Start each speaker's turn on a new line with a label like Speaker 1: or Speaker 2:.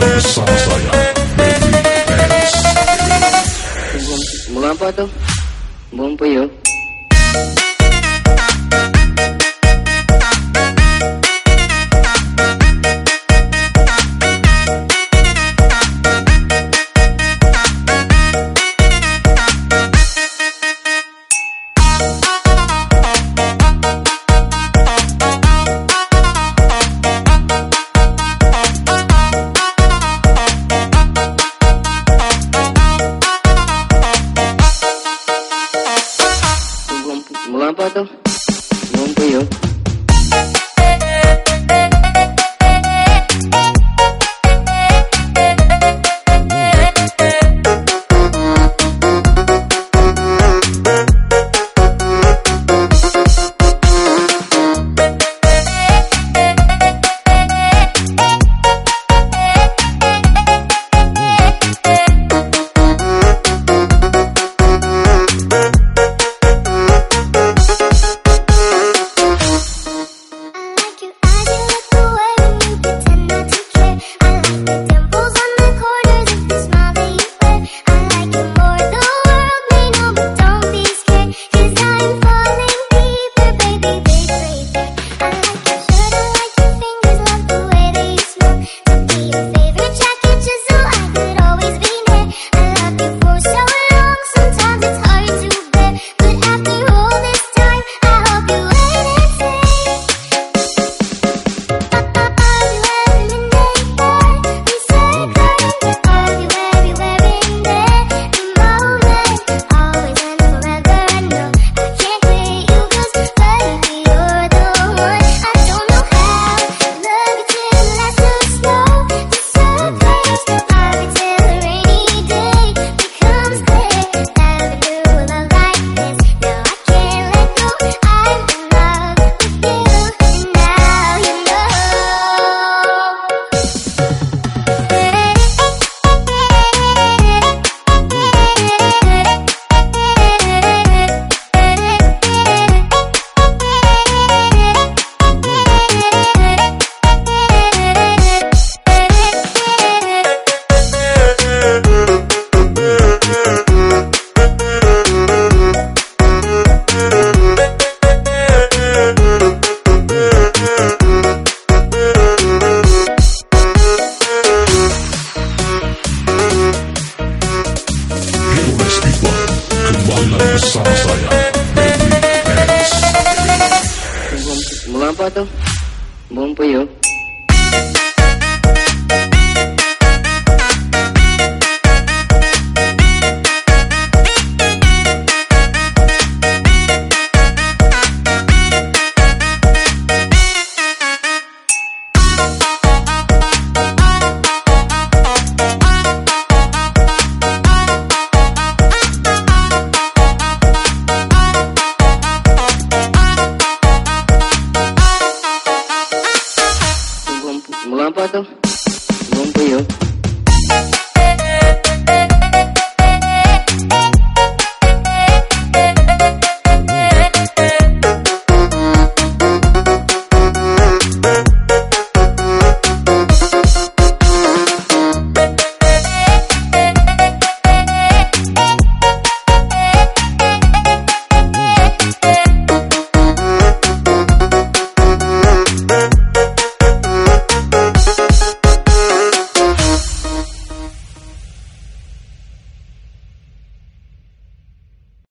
Speaker 1: bersama saya, Baby Pants.
Speaker 2: Buang po ito. Buang po yun.
Speaker 1: Sang saya, baby X.
Speaker 2: Bunga ito. Bunga po yun. Bye.